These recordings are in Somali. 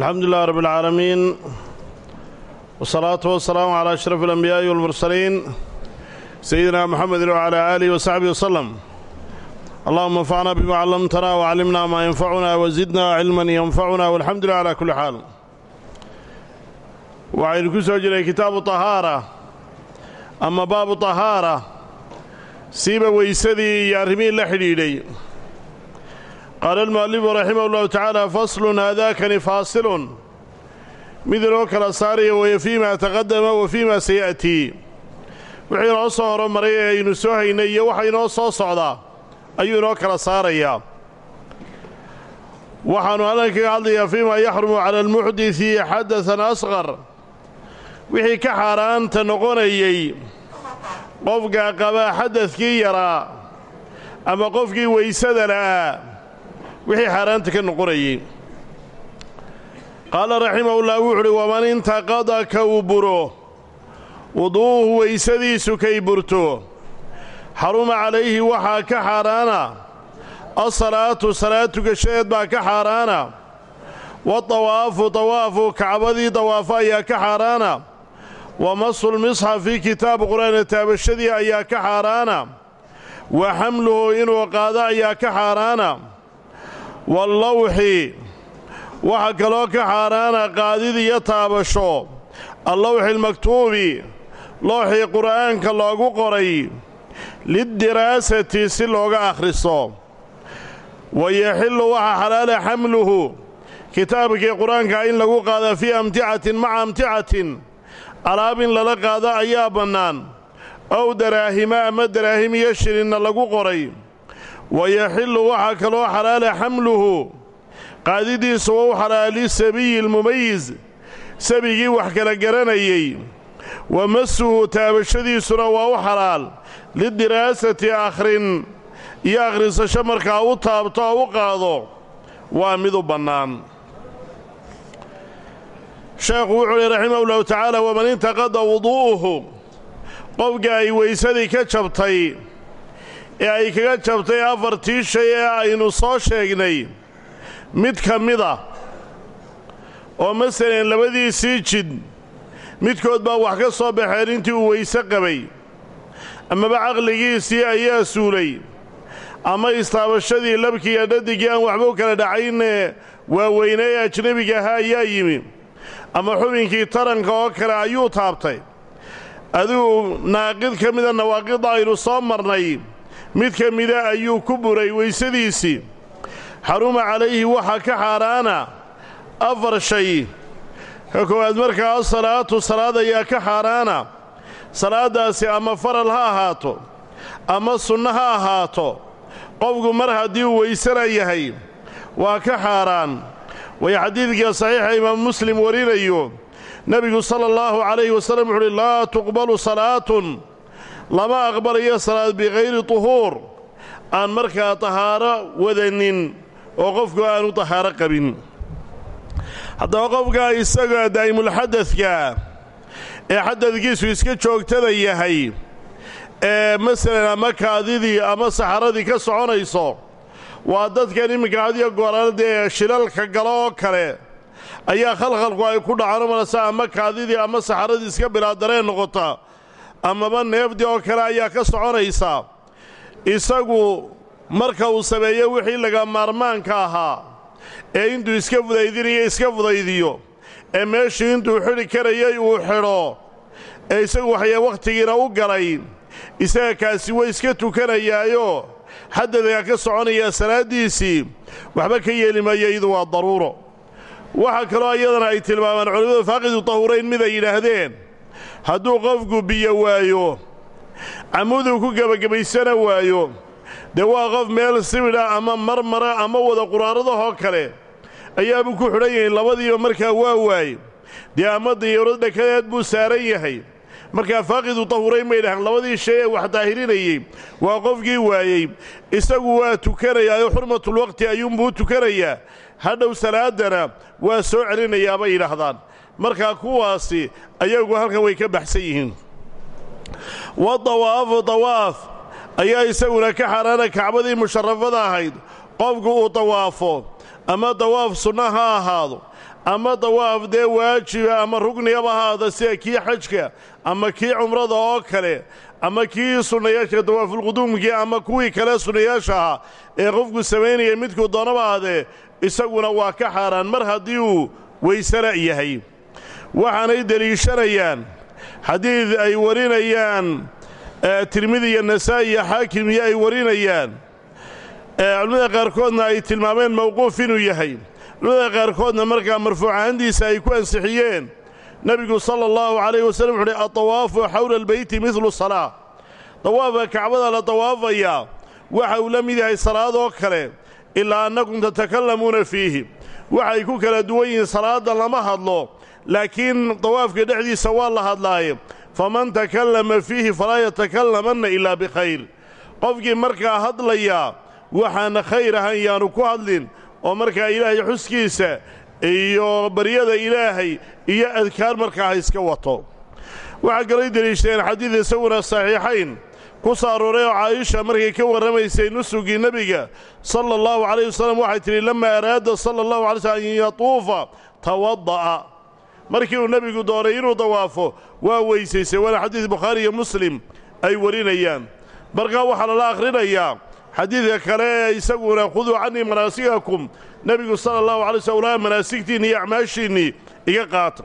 alxamdu lilah rab اlcaalamiin wsalaatu wasalaamu calaa ashraf alanbiyaa'i walmursaliin sayidina muxamedi wcalaa aalihi wasaxbihi waslem allahuma anfacna bima callamtana wacallimna maa yanfacuna wazidna cilman yanfacuna walxamdu lilah cala kulli xaal waxaynu ku soo jiray kitaabu tahaara ama baabu tahaara siiba weysadii iyo arrimihii la xidhiidhay qaala almu'alifu raximah ullahu tacaala faslun haadaakani faasilun mid inoo kala saaraya weeye fii ma taqadama wa fii ma saya'tii wixii inoo soo horumaray ee aynu soo haynay iyo waxa inoo soo socdaa ayuu inoo kala saarayaa waxaannu halkan kaga hadlayaa fii ma yaxrumu cala almuxdisi xadasan asqar wixii ka xaaraanta noqonayey qofka qabaa xadadkii yaraa ama qofkii weysada la'aa wixii xaaraanta ka noqonayey. Qaala raximahullah wuxu uhi waman intaqada ka uu buro wuduu'uhu weysadiisu kay burto. Xaruma calayhi waxaa ka xaaraana. Asalaatu salaad tugashadeed baa ka xaaraana. Wadawaafu dawaafu kacbadii dawaafo ayaa ka xaaraana. Wa masulmisxafi kitaabu qur'aana taabashadii ayaa ka xaaraana. Wa xamluhu inuu qaado ayaa ka xaaraana wallawxi waxaa kaloo ka xaaraana qaadid iyo taabasho. Allawxi lmaktuubi looxii qur'aanka loogu qoray lidiraasati si looga akhriso. Wa yaxillu waxaa xalaala xamluhu kitaabkii qur'aanka in lagu qaada fii amticatin maca amticatin alaab in lala qaado ayaa bannaan. Ow daraahima ama daraahim iyo shilinna lagu qoray wa yaxillu waxaa kaloo xalaala xamluhu qaadidiisu wau xalaala lisabiyi almumayis sabigii wax kala garanayey wa masuhu taabashadiisuna waa u xalaal lidiraasati akhrin iyo akhrisasho markaa u taabto oo u qaado waa mid u bannaan sheekhu wuxuu uhi raximah ullahu tacaala waman intaqada wuduu'uhu qofka ay weysadii ka jabtay ee ay kaga jabtay afartii shay ee aynu soo sheegnay mid ka mida oo masalan labadiisii jid midkood baa wax ka soo baxeen intii uu weyse qabay amaba caqligiisii ayaa suulay ama istaabashadii labkii iyo dhadigii aan waxba u kala dhacaynee waaweynee ee ajnebiga ahaa ayaa yimi ama xubinkii taranka oo kale ayuu taabtay. Adigu naaqid ka mida nawaaqidda aynu soo marnay mid ka mida ayuu ku buray weysadiisii. Xaruma calayhi waxaa ka xaaraana afar shay. Ka koowaad markaa asalaatu salaad ayaa ka xaaraana. Salaaddaasi ama faral ha ahaato ama sunno ha ahaato. Qofku mar haddii uu weysana yahay waa ka xaaraan. Way xadiidka saxiixa imaam muslim warinayo. Nebigu sala allahu calayhi wasallam wuxu uhi laa tuqbalu salaatun lama aqbalayo salaad bikayri tuhuur. Aan markaa tahaaro wadanin oo qofku aanu tahaaro qabin. Haddaba qofkaa isaga daa'imulxadadka ee xadadkiisu iska joogtada yahay ee masalan ama kaadidii ama saxaradii ka soconayso waa dadkan iminka hadiyo gooraan dee shilalka galo oo kale ayaa khalkhalku ay ku dhacaan umalasa ama kaadidii ama saxaradii iska bilaadareen noqota amaba neefdii oo kale ayaa ka soconaysa. Isagu marka uu sameeyo wixii laga maarmaanka ahaa ee intuu iska fudaydinayo iska fudaydiyo ee meeshii intuu xidhi karayay uu xidho ee isagu waxyaa wakhtigiina u galay isaga kaasi way iska tukanayaayo. Xadadaga ka soconayaa salaaddiisii waxba ka yeeli maayo iyadu waa daruuro. Waxaa kaloo iyadana ay tilmaamaan culimmadu faaqidu tahuurayn mid ay yidhaahdeen hadduu qofku biyo waayo camuduu ku gebagabaysana waayo dee waa qof meel sibidha ama marmara ama wada quraaradahoo kale ayaabuu ku xidhan yahay labadiiba markaa waa waaye dee ama diyaurad dhakadeed buu saaran yahay markaa faaqidu tahuurayn bay dhahaan labadii shay ee wax daahirinayey waa qofkii waayey. Isagu waa tukanayaa xurmatulwaqti ayuunbuu u tukanayaa hadhow salaaddana waa soo celinayaa bay yidhaahdaan. Markaa kuwaasi ayagu halkan way ka baxsan yihiin. Wa dawaafu dawaaf. Ayaa isaguna ka xaaraana kacbadii musharafada ahayd. Qofku uu dawaafo ama dawaaf sunna ha ahaado ama dawaaf dee waajiba ama rugnigaba haada sida kii xajka ama kii cumrada oo kale ama kii sunnayaasha dawaafulquduumkii ama kuwii kale sunnayaasha ahaa ee qofku samaynaya midkuu doonaba ahaadee isaguna waa ka xaaraan. Mar haddii uu waysala yahay waxaanay deliishanayaan xadiid ay warinayaan tirmidi iyo nasaa'i iyo xaakim iyo ay warinayaan culimmada qaarkoodna ay tilmaameen mawquuf inuu yahay culimmada qaarkoodna markaa marfuuc ahaantiisa ay ku ansixiyeen. Nebigu sala allahu calayh wasallam wuxu uhi adawaafu xawla albeyti midlu salaa dawaafka kacbada la dawaafayaa waxa uu la mid yahay salaadoo kale ilaa annakum tatakallamuuna fiihi. Waxay ku kala duwan yihiin salaadda lama hadlo laakiin dawaafka dhexdiisa waa la hadlaaye. Faman takallama fiihi falaa yatakallamanna ilaa bikhayr qofkii markaa hadlayaa waxaana khayr ahan yaanu ku hadlin oo markaa ilaahay xuskiisa iyo baryada ilaahay iyo adkaar markaa ha iska wato. Waxaa kalay deliishadeen xadiid isaguna saxiixayn ku soo arooray oo caaisha markay ka warramaysay nusugii nebiga sala allahu calayh wasalam waxay tidhi lammaa araada sala allahu alay slm an yatuufa tawada'a markii uu nebigu doonay inuu dawaafo waa weysaysay waana xadiid bukhaari iyo muslim ay warinayaan. Markaa waxaa lala akhrinayaa xadiidka kale isaguna khuduu cannii manaasikakum nebigu sala allahu alay slm ulaa manaasigtiinni iyo acmaashiinnii iga qaata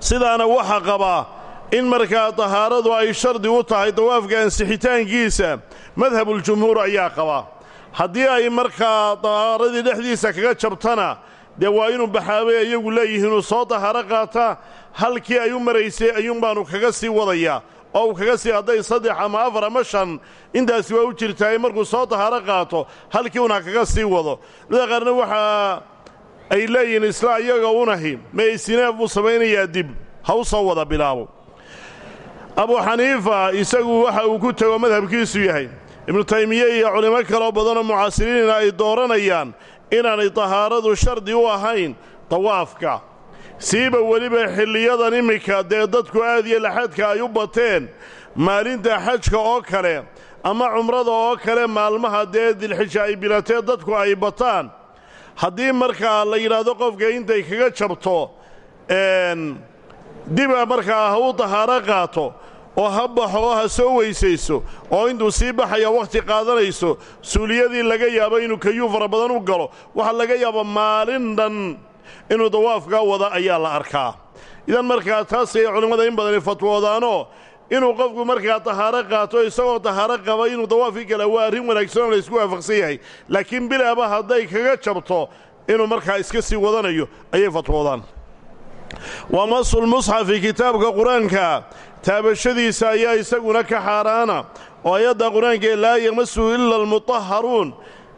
sidaana waxaa qabaa in markaa tahaaradu ay shardi u tahay dawaafka ansixitaankiisa madhabuljumhuur ayaa qabaa haddii ay markaa tahaaradii dhexdiisa kaga jabtana dee waa inuu baxaabay iyagu leeyihiinuu soo tahaaro qaata halkii ay u maraysay ayuunbaanu kaga sii wadayaa oo uu kaga sii hadday saddex ama afar ama shan intaasi waa u jirtaay markuu soo tahaaro qaato halkii una kaga sii wado. Mida qaarna waxaa ay leeyihiin isla iyaga unahi mee isinaaf buu samaynayaa dib ha u soo wada bilaabo. Abu xaniifa isagu waxa uu ku tego madhabkiisu yahay. Ibnu taymiye iyo culimo kaloo badanoo mucaasiriinina ay dooranayaan inaanay tahaaradu shardi u ahayn dawaafka siiba weliba xilliyadan iminka dee dadku aad iyo laxadka ay u bateen maalinta xajka oo kale ama cumrada oo kale maalmaha dee dilxija ay bilatee dadku ay bataan. Haddii markaa la yidhaahdo qofka intay kaga jabto diba markaa ha u tahaaro qaato oo ha baxo oo ha soo weysayso oo intuu sii baxaya wakhti qaadanayso suuliyadii laga yaabo inuu kayuu fara badan u galo waxaa laga yaaba maalin dhan inuu dawaafkaa wada ayaa la arkaa. Idan markaa taas ayay culimmada in badani fatwoodaanoo inuu qofku markaa tahaaro qaato isagoo tahaaro qaba inuu dawaafkii gala waa arrin wanaagsan oo laysku waafaqsan yahay. Laakiin bilaaba hadday kaga jabto inuu markaa iska sii wadanayo ayay fatwoodaan. Wa masulmusxafi kitaabka qur'aanka taabashadiisa ayaa isaguna ka xaaraana oo ayadda qur'aanka ee laa yamasuhu ila almutahharuun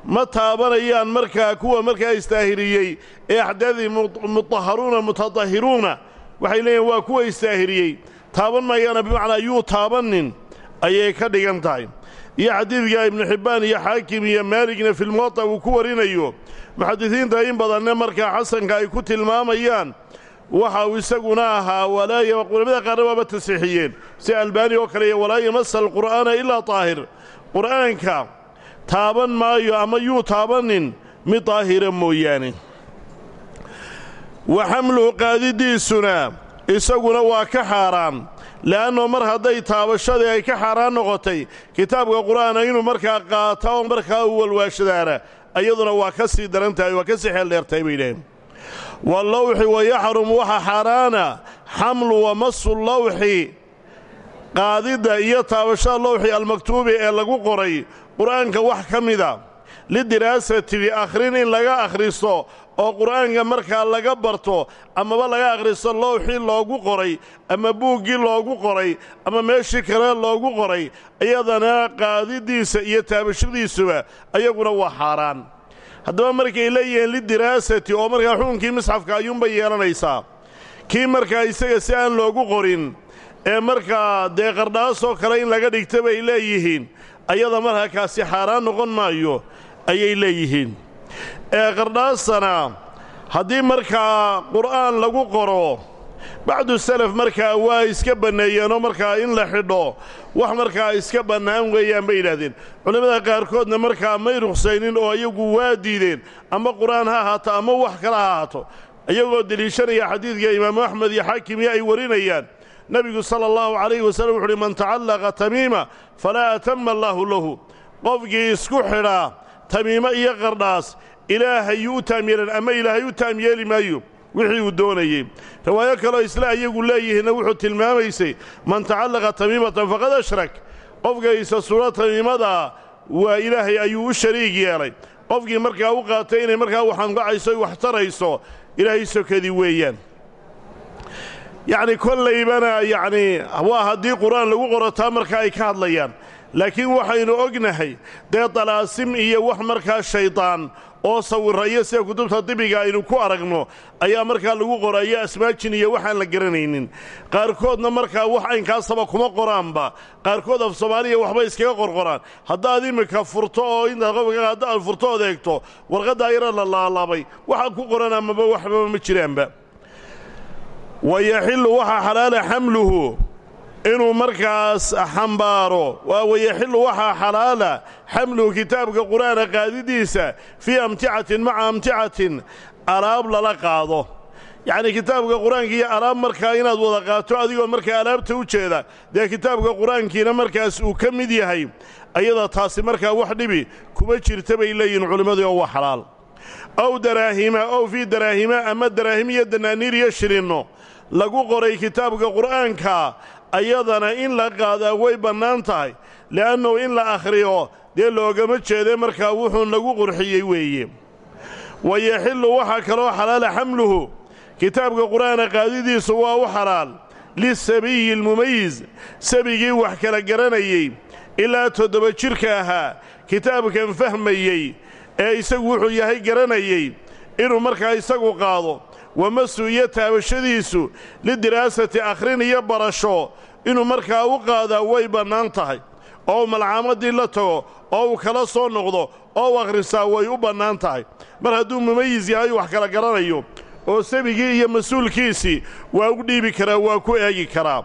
ma taabanayaan markaa kuwa markaa istaahiriyey ee axdaadii mutahharuuna mutadahiruuna waxay leeyihiin waa kuwa istaahiriyey. Taaban maayaana bimacnaa yuu taabannin. Ayay ka dhigan tahay. Iyo xadiidka ibnu xibbaan iyo xaakim iyo maaligna filmuwata uu ku warinayo. Muxadisiinta in badanne markaa xasanka ay ku tilmaamayaan. Waxa uu isaguna ahaa culamada qaarna waaba tasiixiyeen si albaani oo kale iyo walaa yamasa alqur'aana ilaa taahir. Qur'aanka taaban maayo ama yuu taabannin mid daahira mooyaane. Wa xamluhu qaadidiisuna isaguna waa ka xaaraan. Le'annoo mar hadday taabashadii ay ka xaaraan noqotay kitaabka qur'aana inuu markaa qaata oo markaa u walwaashadaana iyaduna waa ka sii daran tahay waa ka sii xeel dheertahay bay dhaheen wallawxi wayaxrumu waxa xaaraana xamlu wa masu lawxi qaadidda iyo taabashada lowxi almaktuubi ee lagu qoray qur'aanka wax ka mida lidiraasati liakhrin in laga akhristo oo qur'aanka markaa laga barto amaba laga akhristo lowxii loogu qoray ama buuggii loogu qoray ama meeshii kale loogu qoray iyadana qaadidiisa iyo taabashadiisuba ayaguna waa xaaraan. Haddaba markay leeyihiin lidiraasati oo markaa xukunkii misxafka ayuunbay yeelanaysaa kii markaa isaga si aan loogu qorin ee markaa dee qardhaasoo kale in laga dhigta bay leeyihiin ayada markaa kaasi xaaraan noqon maayo ayay leeyihiin. Ee qardhaasana haddii markaa qur'aan lagu qoro bacdu salaf markaa waa iska banneeyeenoo markaa in la xidho wax markaa iska bannaan weeyaan bay yidhahdeen culimmada qaarkoodna markaa may ruqsaynin oo iyagu waa diideen ama qur'aan ha ahaato ama wax kale ha ahaato. Iyagoo deliishanaya xadiidka imaamu axmed iyo xaakimiyo ay warinayaan nebigu sala allahu calayhi wasallam wuxu man tacallaqa tamiima falaa atama allaahu lahu. Qofkii isku xidhaa tamiimo iyo qardhaas ilaahayuu u taam yeelan ama ilaahay u taam yeeli maayo? Wixii uu doonayey. Riwaayo kaloo isla ayagu leeyihiinna wuxuu tilmaamaysay man tacallaqa tamiimatan faqad ashrak. Qofka isa suuro tamiimadaa waa ilaahay ayuu u shariig yeelay. Qofkii markaa u qaatay inay markaa wax anfacayso wax tarayso ilaahay sokadii weeyaan yacni kollaybana yacnii waa haddii qur'aan lagu qorataa marka ay ka hadlayaan. Laakiin waxaynu ognahay dee dalaasim iyo wax markaa shaydaan oo sawiraya sida kutubta dibiga aynu ku aragno ayaa markaa lagu qoraya asmaajin iyo waxaan la garanaynin. Qaarkoodna markaa wax aynkaasaba kuma qoraanba. Qaarkood af soomaaliya waxbay iskaga qorqoraan. Haddaad imika furto oo intaad qofka hadda aad furto ood eegto warqaddaa la laalaabay waxaa ku qoran amaba waxbaba ma jiraanba wa yaxillu waxaa xalaala xamluhu inuu markaas xambaaro. Waa wayaxillu waxaa xalaala xamluhu kitaabka qur'aana qaadidiisa fii amticatin maca amticatin alaab lala qaado. Yacnii kitaabka qur'aanka iyo alaab markaa inaad wada qaato adigoo markaa alaabta u jeeda dee kitaabka qur'aankiina markaas uu ka mid yahay ayada taasi markaa wax dhibi kuma jirta bay leeyihiin culimmadii oo waa xalaal. Ow daraahima ow fii daraahima ama daraahim iyo danaaniir iyo shilinno lagu qoray kitaabka qur'aanka ayadana in la qaadaa way bannaan tahay. Li'annahu in la akhriyo dee loogama jeede markaa wuxuu nagu qurxiyey weeye. Wa yaxillu waxaa kaloo xalaala xamluhu. Kitaabka qur'aana qaadidiisu waa u xalaal. Lisabiyi almumayis sabigii wax kala garanayey. Ilaa toddoba jidhka ahaa. Kitaabkan fahmayey. Ee isagu wuxuu yahay garanayey. Inuu markaa isagu qaado wamasu iyo taabashadiisu lidiraasati akhrin iyo barasho inuu markaa u qaadaa way bannaan tahay. Oo uu malcaamadii la tago oo uu kala soo noqdo oo u akhrisaa way u bannaan tahay. Mar hadduu mumayis yahay wax kala garanayo oo sabigii iyo mas'uulkiisii waa u dhiibi karaa waa ku eegi karaa.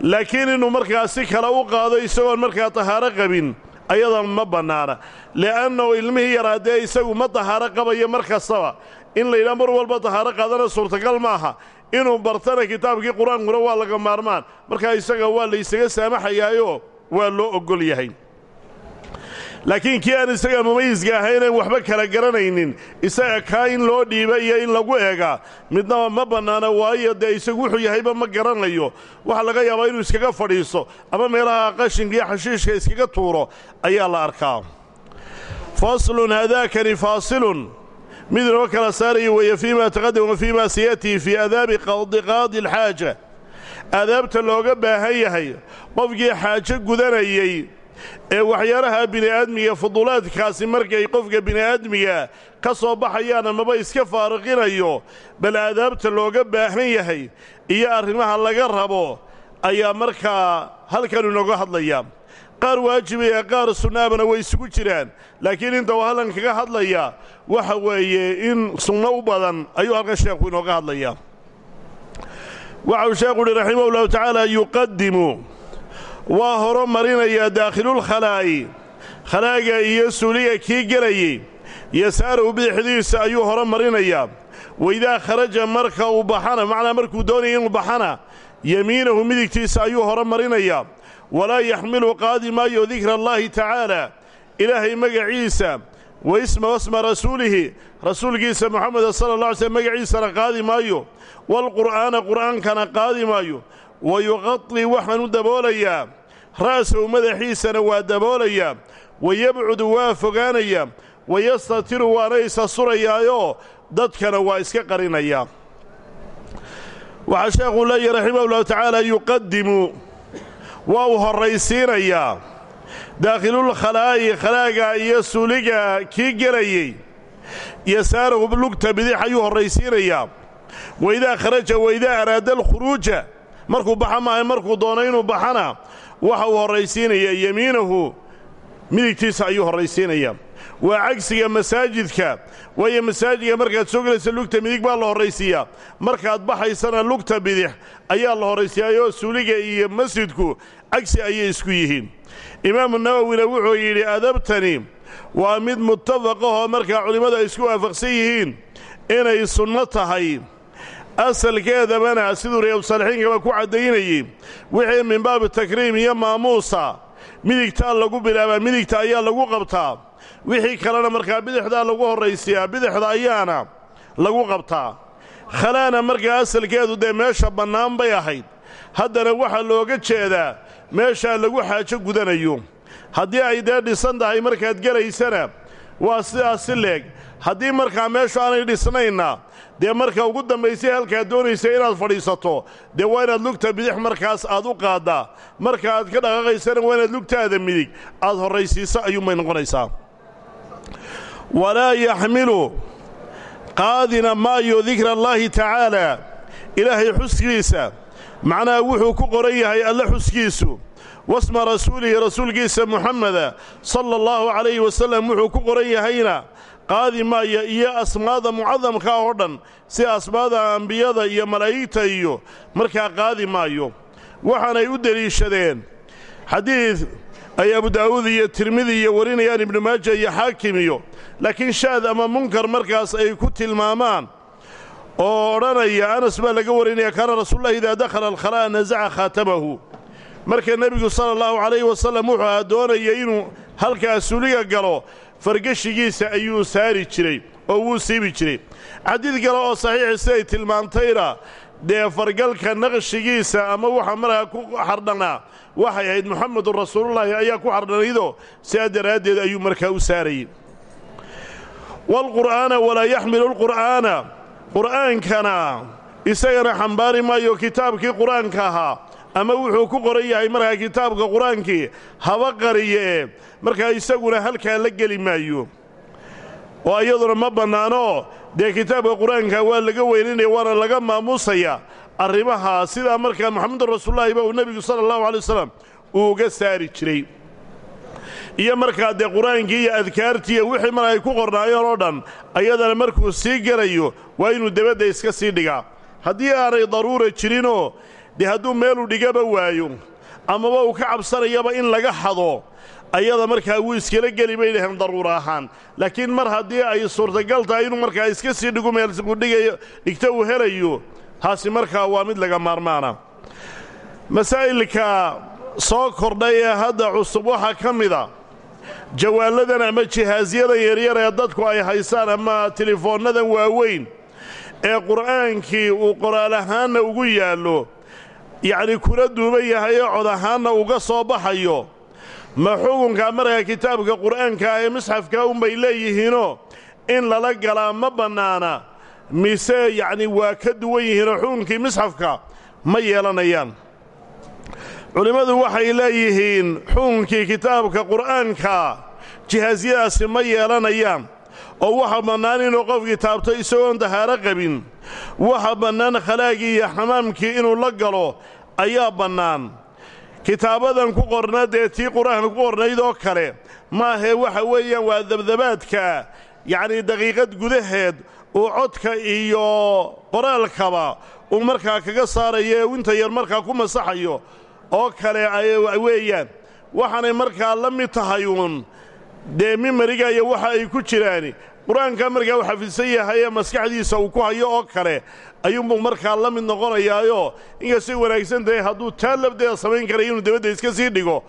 Laakiin inuu markaa si kale u qaado isagoon markaa tahaaro qabin ayada ma bannaana. Li'annahu ilmihii yaraa dee isagu ma tahaaro qabayo mar kastaba in la yidhaha mar walba tahaaro qaadana suurtagal maaha. Inuu bartana kitaabkii qur'aankuna waa laga maarmaan. Markaa isaga waa la ysaga saamaxayaayoo waa loo oggol yahay. Laakiin kii aan isaga mumayiska ahaynen waxba kala garanaynin isaga kaa in loo dhiiba iyo in lagu eegaa midnaba ma bannaana waayo dee isagu wuxuu yahayba ma garanayo. Waxaa laga yaabaa inuu iskaga fadhiiso ama meelaha qashinka iyo xashiishka iskaga tuuro ayaa la arkaa. Faslun haadaakani faasilun mid inoo kala saaraya weeye fii ma taqadam wa fii ma siyatii fii adaabi qadiqaadi alxaaja. Aadaabta looga baahan yahay qofkii xaajo gudanayey ee waxyaalaha bini'aadmiga fuduulaadkaasi markay qofka bini'aadmiga ka soo baxayaan amaba iska faariqinayo bal aadaabta looga baahan yahay iyo arrimaha laga rabo ayaa markaa halkan inooga hadlaya qaar waajibaya qaar sunnaabana way isugu jiraan. Laakiin inta uu halkan kaga hadlaya waxa weeye in sunno u badan ayuu halkan sheekhu inooga hadlaya waxau sheekhu uhi raximah ullahu tacaala yuqadimu waa horo marinayaa daakhilulkhalaa'i khalaaga iyo suuliga kii gelayey yasaarahu bidixdiisa ayuu horo marinayaa waidaa kharaja marka uu baxana macnaa markuu doonaya inuu baxana yemiinahu midigtiisa ayuu horo marinayaa walaa yaxmilu qaadi maayo dikra allaahi tacaala ilaahay magaciisa wa isma wasma rasuulihi rasuulkiisa moxameda sala alla alay slm magaciisana qaadi maayo waalqur'aana qur'aankana qaadi maayo wa yuqadi waxaanu daboolayaa ra'sahu madaxiisana waa daboolayaa wa yabcudu waa fogaanayaa wa yastatiru waana isa surayaayoo dadkana waa iska qarinayaa waxaa raximah ullahu tacaala waa uu horraysiinayaa daakhilulkhalaa'i khalaaga iyo suuliga kii gelayey yasaarahu lugta bidix ayuu horraysiinayaa waidaa kharaja waidaa araada alkhuruuja markuu baxa maaha markuu doono inuu baxana waxa uu horraysiinayaa yemiinahu midigtiisa ayuu horraysiinayaa waa cagsiga masaajidka. Waayo masaajidka markaad soo gelaysa lugta midig baa la horraysiiyaa. Markaad baxaysana lugta bidix ayaa la horraysiiyaayoo suuliga iyo masjidku. Cagsi ayay isku yihiin. Imaamu nawowina wuxuu yidhi adabtani waa mid muttafaqahoo markaa culimmadu ay isku waafaqsan yihiin inay sunno tahay. Asalkeedabana siduu riyabsaalixiinkaba ku caddaynayey wixii min baabi takriim iyo maamuusa midigtaa lagu bilaabaa midigta ayaa lagu qabtaa. Wixii kalena markaa bidixdaa lagu horraysiyaa bidixda ayaana lagu qabtaa. Khalaana markaa asalkeedu dee meesha bannaan bay ahayd. Haddana waxaa looga jeedaa meeshaa lagu xaajo gudanayo. Haddii ay dee dhisan tahay markaad gelaysana waa sidaas si leeg haddii markaa meeshu aanay dhisnaynna dee marka ugu dambaysay halkaad doonaysa inaad fadhiisato dee waa inaad lugta bidix markaas aad u qaaddaa marka aad ka dhaqaaqaysana waa inaad lugtaada midig. Aad horraysiiso ayuunbay noqonaysaa. Walaa yaxmilu qaadina maayo dikra allaahi tacaalaa ilaahay xuskiisa. Macnaha wuxuu ku qoran yahay alle xuskiisu. Wasma rasuulihi rasuulkiisa muxameda sala allahu calayhi wasallam wuxuu ku qoran yahayna qaadi maaya iyo asmaada mucadamkaa oo dhan sida asmaada ambiyada iyo malaa'igta iyo markaa qaadi maayo waxaanay u deliishadeen. Xadiid ay abu daa'uud iyo tirmidi iyo warinayaan ibnu maaja iyo xaakim iyo laakiin shaad ama munkar markaas ay ku tilmaamaan. Oo odhanaya anas baa laga warinaya kaana rasuululahi idaa dakhala alkhalaa'a nasaca khaatamahu marka nebigu sala allahu calayhi wasallam wuxuu ahaa doonaya inuu halkaa suliga galo fargeshigiisa ayuu saari jiray oo wuu siibi jiray. Xadiid kale oo saxiixi siday tilmaantayna dee fargalka naqshigiisa ama waxa markaa ku xardhanaa waxay ahayd muxamedun rasuulullaahi ayaa ku xardhanaydoo sidaa daraaddeed ayuu markaa u saarayey waalqur'aana walaa yaxmilu lqur'aana qur'aankana isagana xambaari maayo kitaabkii qur'aanka ahaa ama wuxuu ku qoran yahay markaa kitaabka qur'aankii haba qariye. Markaa isaguna halkaa la geli maayo. Oo iyaduna ma bannaano. Dee kitaabka qur'aanka waa laga weyninaya waana laga maamuusaya arrimahaa sidaa markaa moxamedun rasuululahi ba uu nebigu sala allahu alay wasalam uu uga saari jiray. Iyo markaa dee qur'aankii iyo adkaartiiyo wixii mar ay ku qornaayeen oo dhan ayadana markuu sii gelayo waa inuu debadda iska sii dhigaa. Haddii aanay daruura jirinoo dee hadduu meeluu dhigaba waayo amaba uu ka cabsanayaba in laga hado ayada markaa wuu iskala geli bay dhaheen daruura ahaan. Laakiin mar haddii ay suurtagal tahay inuu markaa iska sii dhigu meeludhigayo dhigto uu helayo taasi markaa waa mid laga maarmaana. Masaa'ilka soo kordhay ee hadda cusub waxaa ka mida jawaalladan ama jihaasyadan yaryar ee dadku ay haysaan ama telefoonnadan waaweyn ee qur'aankii uu qoraal ahaanna ugu yaallo yacni kula duuban yahay ee cod ahaanna uga soo baxayo. Ma xukunka markaa kitaabka qur'aanka ee misxafka unbay leeyihiinoo? In lala galaa ma bannaana. Mise yacni waa ka duwan yihiinoo xukunkii misxafka ma yeelanayaan. Culimmadu waxay leeyihiin xukunkii kitaabka qur'aanka jihaasyadaasi ma yeelanayaan oo waxa bannaan inuu qofkii taabto isagoon dahaaro qabin. Waxa bannaan khalaagii iyo xamaamkii inuu la galo ayaa bannaan. Kitaabadan ku qorna dee tii qur'aanka ku qornayd oo kale maahee waxa weeyaan waa dabdabaadka yacnii daqiiqad gudaheed uu codka iyo qoraalkaba uu markaa kaga saarayo ee inta yar markaa ku masaxayo. Oo kale weeyaan waxaanay markaa la mid tahay uun dee mimariga iyo waxa ay ku jiraan qur'aanka markaa uu xafidsan yahay ee maskaxdiisa uu ku hayo oo kale ayuunbuu markaa la mid noqonayaayoo inkastay wanaagsan tahay hadduu taa labdeeda samayn karaya inuu dabadda iska sii dhigo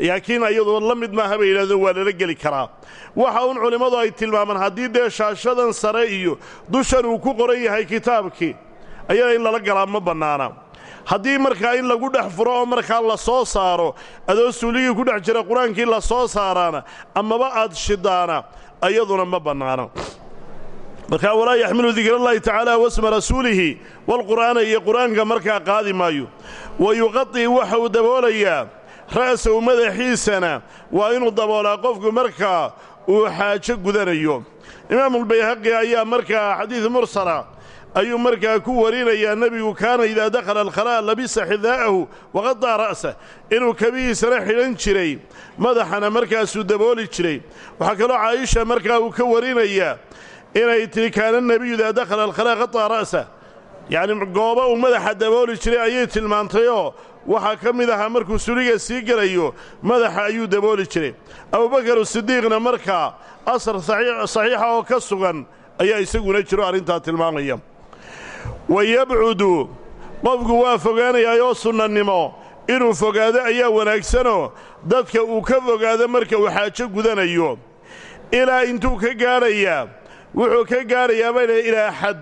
laakiin ayadoo la mid maaha bay yidhahdeen waa lala geli karaa. Waxa uun culimmadu ay tilmaamaan haddii dee shaashadan sare iyo dushan uu ku qoran yahay kitaabkii ayada in lala galaa ma bannaana haddii markaa in lagu dhex furo oo markaa la soo saaro adoo suuligii ku dhex jira qur'aankii la soo saaraana amaba aad shidaana ayaduna ma bannaana markaa walaa yaxmilu dikrallaahi tacaala wasma rasuulihi walqur'aana iyo qur'aanka markaa qaadi maayo. Wa yuqaطi waxa uu daboolayaa ra'sahu madaxiisana waa inuu daboolaa qofku markaa uu xaajo gudanayo. Imaamulbayhaqi ayaa markaa xadiid mursala ayuu markaa ku warinayaa nebigu kaana idaa dakhala alkhalaa labisa xidaa'ahu waqadaa ra'sah inuu kabihiisana xidhan jiray madaxana markaasuu dabooli jiray. Waxaa kaloo caa'isha markaa uu ka warinayaa inay tihi kaana nebiyu idaa dakhala alkhalaa qadaa ra'sah yacni gooba uu madaxa dabooli jiray ayay tilmaantayoo waxaa ka mid ahaa markuu suliga sii gelayo madaxa ayuu dabooli jiray. Abubakar sidiiqna markaa asar saxiixa oo ka sugan ayaa isaguna jiro arrintaa tilmaamaya wa yabcudu qofku waa fogaanayaayoo sunnannimo inuu fogaado ayaa wanaagsanoo dadka uu ka fogaado marka uu xaajo gudanayo. Ilaa intuu ka gaadhayaa wuxuu ka gaadhayaa bay dhahay ilaa xad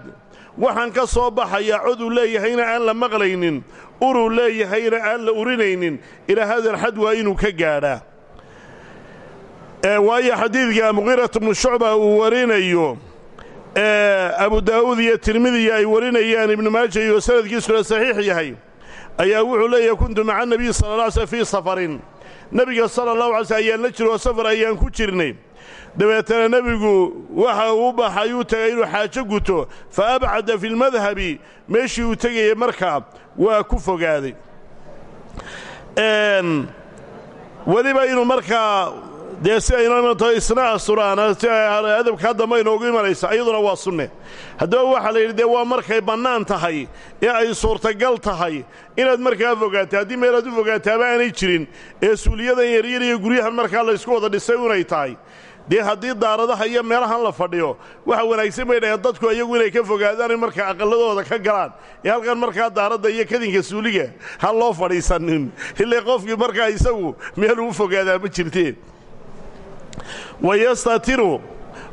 waxaan ka soo baxayaa coduu leeyahayna aan la maqlaynin. Uruu leeyahayna aan la urinaynin. Ilaa hadal xad waa inuu ka gaadhaa waayo xadiidka muqiirat bnu shucba uu warinayo abu daa'uud iyo tirmidiya ay warinayaan ibnu maaja iyo sanadkiisuna saxiix yahay ayaa wuxuu leeyahay kuntu maca nabiy sala la slm fii safarin. Nebiga sala allahu alay slm ayaan la jiroo safar ayaan ku jirnay. Dabeetana nebigu waxa uu baxay uu tegay inuu xaajo guto fa abcada fi lmadhabi meeshii uu tegayey markaa waa ku fogaaday. Weliba inuu markaa dee si aynoo imanto isna asturaan si adabka haddamba inoogu imanaysa iyaduna waa sunne. Haddaba waxaa la yidhi dee waa markay bannaan tahay ee ay suurtagal tahay inaad markaa fogaata haddii meelaad u fogaataaba aanay jirin. Ee suuliyadan yaryar iyo guryahan markaa laysku wada dhisay unay tahay. Dee haddii daaradaha iyo meelahan la fadhiyo waxa wanaagsan bay dhaheen dadku iyagu inay ka fogaadaan markaa aqalladooda ka galaan. Ee halkan markaa daaradda iyo kadinka suuliga ha loo fadhiisanin. Ilaa qofkii markaa isagu meel uu fogaadaa ma jirteen wayastatiru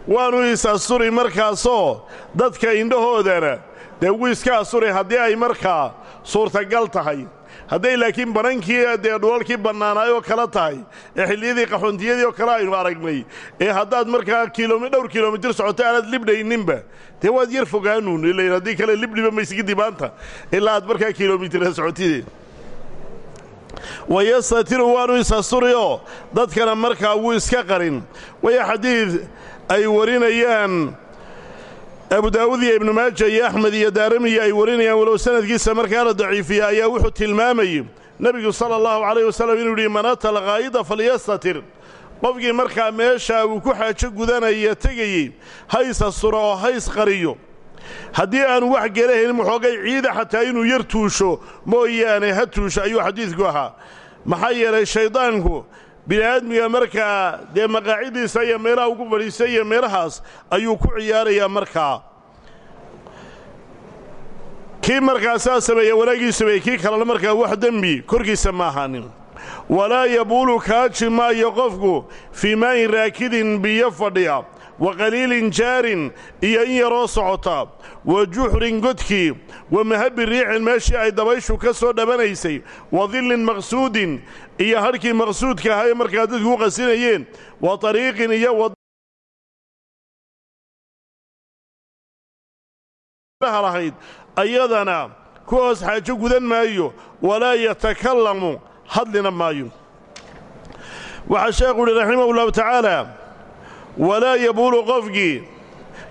waanu is-asturi markaasoo dadka indhahoodana dee wuu iska asturay haddii ay markaa suurtagal tahay hadday laakiin banankii dee dhulalkii bannaanaayoo kale tahay ee xilliyadii qaxoontiyadii oo kale aynu aragnay ee haddaad markaa dhowr kilomitir socoto aanaad libdhayninba dee waad yar fogaanuun ila haddii kale libdhiba maysigidii maanta ilaa aad markaa kilomitira socotide wayastatiru waanu is-asturioo dadkana markaa wuu iska qarin waya xadiid ay warinayaan abu daa'uud iyo ibnu maaja iyo axmed iyo daaramiya ay warinayaan walow sanadkiisa markaa la daciifiya ayaa wuxuu tilmaamayey nebigu sala allahu calayh wasallam inuu yidhi man ata alqaa'ida falyastatir qofkii markaa meeshaa uu ku xaajo gudanaya tegayey hays asturo oo hays qariyo haddii aanu wax gela helin ciida xataa inuu yar tuusho. Mooyaane ha tuusho ayuu xadiidku ahaa. Maxaa yeelay shayddaanku bini'aadmiga markaa dee maqaacidiisa iyo meelaha ugu fadhiistay iyo meelahaas ayuu ku ciyaarayaa markaa kii markaa saa sameeya wanaagii sameeyey kii kalena markaa wax dembi korkiisa ma ahaanin. Walaa yabuulu kaaji maayo qofku fii maa'in raakidin biyo fadhiya wa qaliilin jaarin iyo in yaroo socota wa juxrin godkii wa mahabbi riixin meeshii ay dabayshu ka soo dhabanaysay wa dillin maqsuudin iyo hadhkii maqsuudka ahaa ee markaa dadku u qasinayeen wa tariiqin iyo lahayd ayadana ku hoos xaajo gudan maayo walaa yatakallamu hadlina maayo. Waxaa sheekhu uhi raximahu llahu tacaala walaa yabuulu qofkii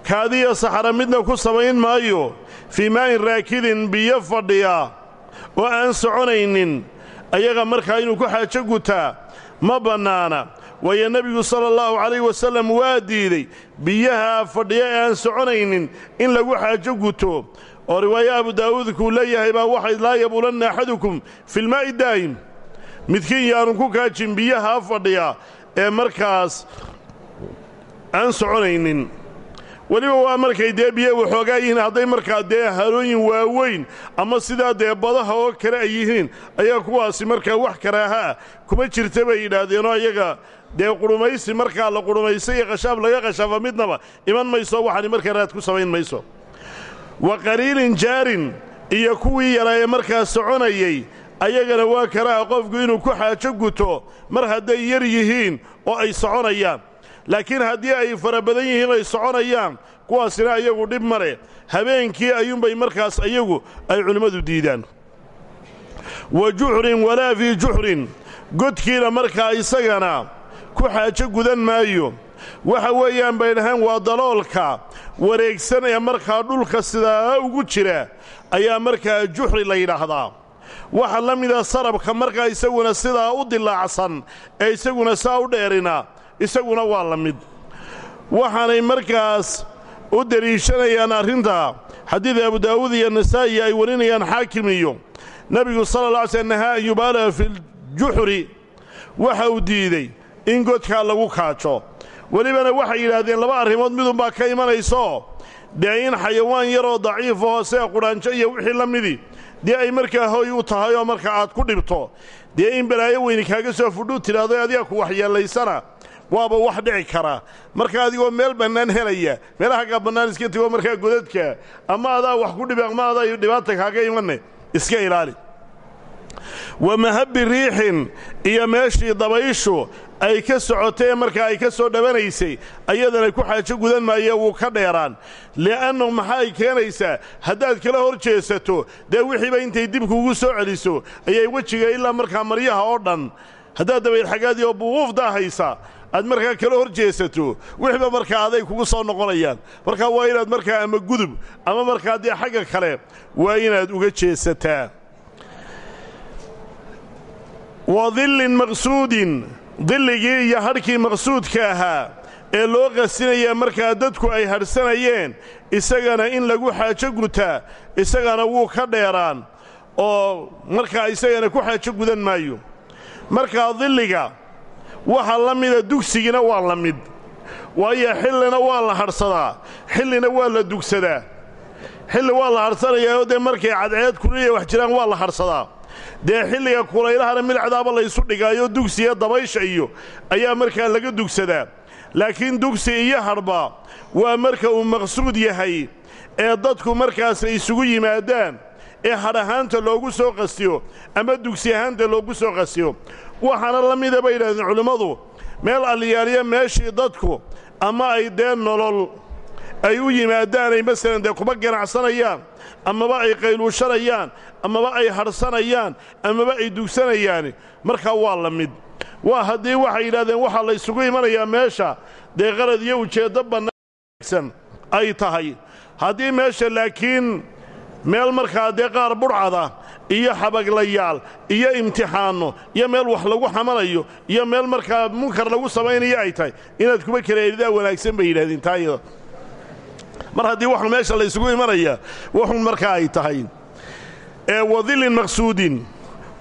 kaadiya saxara midna ku samayn maayo fii maa'in raakidin biyo fadhiya oo aan soconaynin ayaga markaa inuu ku xaajo gutaa ma bannaana. Waayo nebigu sala allahu calayh wasallam waa diiday biyaha fadhiya ee aan soconaynin in lagu xaajo guto. Oo riwaaye abu daa'uudkuu leeyahay baa waxay laa yabuulanna axadukum filmaa'i daa'im. Midkiin yaanu ku kaajin biyaha fadhiya ee markaas aan soconaynin. Weliba waa markay dee biyo waxoogaa yihiin hadday markaa dee harooyin waaweyn ama sidaa dee badaha oo kale ay yihiin ayaa kuwaasi markaa wax karaaha ah kuma jirta bay yidhaahdeenoo ayaga dee qudhumaysi markaa la qudhumaysa iyo laga qashaafa midnaba iman mayso waxaani markaa raad ku samayn mayso. Wa qaliilin jaarin iyo kuwii yaraa ee markaa soconayey ayagana waa karaaha qofku inuu ku xaajo guto mar hadday yar yihiin oo ay soconayaan laakiin haddii ay fara badan yihiin ay soconayaan kuwaasina ayagu dhib ma leh. Habeenkii ayuunbay markaas ayagu ay culimmadu diidaan. Wa juxrin walaa fii juxrin godkiina markaa isagana ku xaajo gudan maayo. Waxa weeyaan bay dhahaan waa daloolka wareegsan ee markaa dhulka sidaa ugu jira ayaa markaa juxri la yidhaahdaa. Waxa la mida sarabka markaa isaguna sidaa u dilaacsan ee isaguna saa u dheerina isaguna waa la mid. Waxaanay markaas u deliishanayaan arrinta. Xadiida abu daa'uud iyo nasaa'i ay warinayaan xaakim iyo nebigu sala alay slm nahaa an yubaalaga filjuxri waxa uu diidey in godkaa lagu kaajo welibana waxay yidhaahdeen laba arrimood midunbaa ka imanayso. Dee in xayawaan yaroo daciifa hoose qudhaanjo iyo wixii la midii dee ay markaa hooy u tahay oo marka aad ku dhibto? Dee in balaayo weyni kaaga soo fudhuu tidhaahdo adiga ku waxyeellaysana waaba wax dhici karaa marka adigoo meel bannaan helaya meelahagaa bannaan iska tegoo markaa godadka ama adaa wax ku dhibi ama adaa dhibaata kaaga imanne iska ilaali. Wa mahabbi riixin iyo meeshii dabayshu ay ka socotay markaa ay ka soo dhabanaysay ayadana ku xaajo gudan maayo wuu ka dheeraan. Li'annahu maxaa ay keenaysaa? Haddaad kala hor jeesato dee wixiiba intay dib kuugu soo celiso ayay wejiga ilaa markaa maryaha oo dhan. Haddaad dabaylxagaadii oo buuquufdaa haysa aad markaa kala hor jeesato wixiiba markaa aday kugu soo noqonayaan. Markaa waa inaad markaa ama gudub ama markaa dee xagga kale waa inaad uga jeesataa. Wa dillin maqsuudin dilligii iyo hadhkii maqsuudka ahaa ee loo qasinaya markaa dadku ay hadhsanayeen isagana in lagu xaajo gutaa isagana wuu ka dheeraan oo markaa isagana ku xaajo gudan maayo. Markaa dilliga waxa la mida dugsigina waa la mid. Waayo xillina waa la hadhsadaa xillina waa la dugsadaa. Xilli waa la hadhsanayaa oo dee markay cadceed kuliya wax jiraan waa la hadhsadaa dee xilliga kulaylahana milcdaaba laysu dhigaayo dugsiya dabaysha iyo ayaa markaa laga dugsadaa. Laakiin dugsi iyo hadhba waa marka uu maqsuud yahay ee dadku markaas isugu yimaadaan ee hadh ahaanta loogu soo qastiyo ama dugsi ahaanta loogu soo qastiyo. Waxaana la mida bay yidhahdeen culimmadu meel alliyaaliya meeshii dadku ama ay dee nolol ay u yimaadaan ay masalan dee kuma ganacsanayaan amaba ay qayluushanayaan amaba ay hadhsanayaan amaba ay dugsanayaan. Markaa waa la mid. Waa haddii waxay yidhahdeen waxaa la ysugu imanayaa meesha dee qarad iyo ujeeddo bannaansan ay tahay. Haddii meesha laakiin meel markaa dee qaar budhcada iyo xabaglayaal iyo imtixaanno iyo meel wax lagu xamalayo iyo meel markaa munkar lagu samaynayo ay tahay. Inaad kuma kaleelidaa wanaagsan bay yidhahdeen taayada mar haddii wax meesha la ysugu imanaya waxun markaa ay tahay. Ee wadillin maqsuudin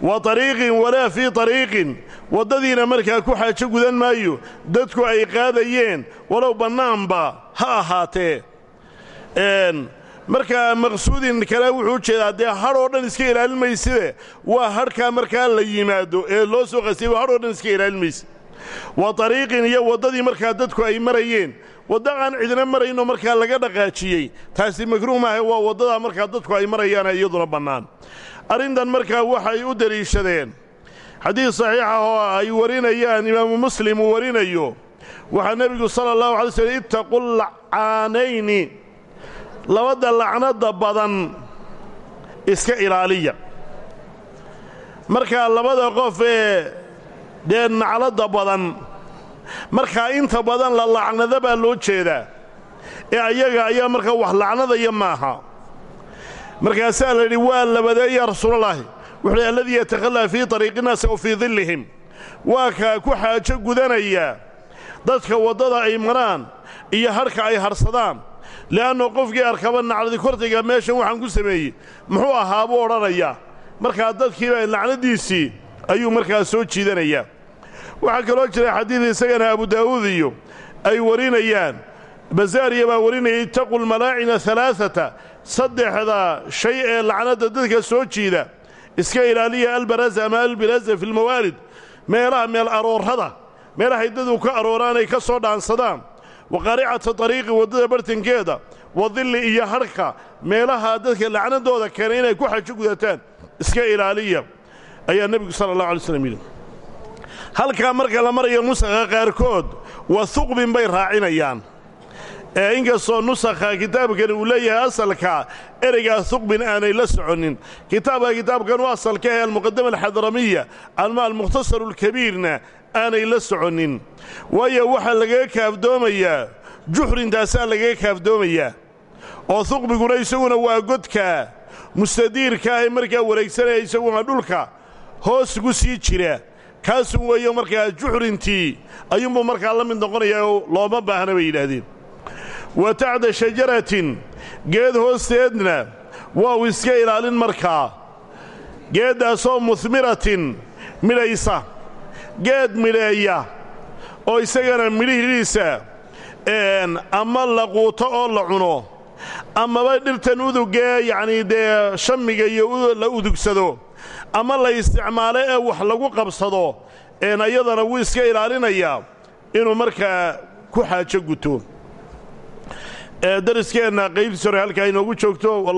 wa tariiqin walaa fii tariiqin. Waddadiina markaa ku xaajo gudan maayo dadku ay qaadayeen walow bannaanba ha ahaatee markaa maqsuudin kale wuxuu jeedaa dee hadh oo dhan iska ilaalin mayside waa hadhkaa markaa la yimaado ee loo soo qastiyay waa hadh oo dhan iska ilaalin mayse wa tariiqin iyo waddadii markaa dadku ay marayeen. Wadda aan cidina marayno markaa laga dhaqaajiyey. Taasi makruuh maaha waa waddadaa markaa dadku ay marayaane iyaduna bannaan. Arrintan markaa waxay u deliishadeen xadiis saxiixa oo ay warinayaan imaamu muslim uu warinayo waxaa nebigu sala allahu alay slm ittaqu lacaanayni labada lacnadda badan iska ilaaliya. Markaa labada qof ee dee nacladda badan markaa inta badan la lacnada baa loo jeedaa. Ee ayaga ayaa markaa wax lacnadaya maaha. Markaasaa la yidhi waa labadee yaa rasuulallaahi wuxuuhi alladii yatakhallaa fii tariiqi naasi aw fii dillihim. Waa kaa ku xaajo gudanaya. Dadka waddada ay maraan iyo hadhka ay hadhsadaan le'annu qofkii arkaba nacladi kortayga meeshan waxaan ku sameeyey. Muxuu ahaa buu odhanayaa markaa dadkiiba lacnadiisii ayuu markaa soo jiidanayaa waxaa kaloo jira xadiid isagana abu daa'uud iyo ay warinayaan. Basaariya baa warinaya ittaqu lmalaacina alaaata saddexda shay ee lacnadda dadka soo jiida. Iska ilaaliya albaraza ama albiraza fi lmawaalid meelaha meel aroorrada meelahay dadu ka arooraan ay ka soo dhaansadaan wa qaaricata tariiqi waddada bartankeeda wa dilli iyo hadhka meelaha dadka lacnadooda keenay inay ku xajo gudataan iska ilaaliya ayaa nebigu sala allah alay slam yidhi. Halkaa marka la marayo nusakha qaarkood waa huqbin bay raacinayaan ee inkastoo nusakha kitaabkani uu leeyahay asalka ereygaa huqbin aanay la soconin. Kitaabka kitaabkan u asalka ee almuqadama alxadramiya alma almukhtasaru alkabiirna aanay la soconin. Waayo waxaa lagaga kaafdoomayaa juxrintaasaa lagaga kaafdoomayaa oo huqbiguna isaguna waa godka mustadiirka ah ee markaa wareegsanaya isaguna dhulka hoosgu sii jira. Kaasun weeyo markaa juxrintii ayuunbuu markaa la mid noqonayaa oo looma baahna bay yidhaahdeen wa tacda shajaratin geed hoosteedna waa uu iska ilaalin markaa geeddaasoo muhmiratin midhaysa geed midheeya oo isagana midhihiisa ama la quuto oo la cuno amaba dhirtan udugee yacnii dee shamiga iyo la udugsado ama la isticmaalo ee wax lagu qabsado een ayadana wuu iska ilaalinayaa inuu markaa ku xaajo guto dariskeenna qaybtiis hore halkaa inoogu joogto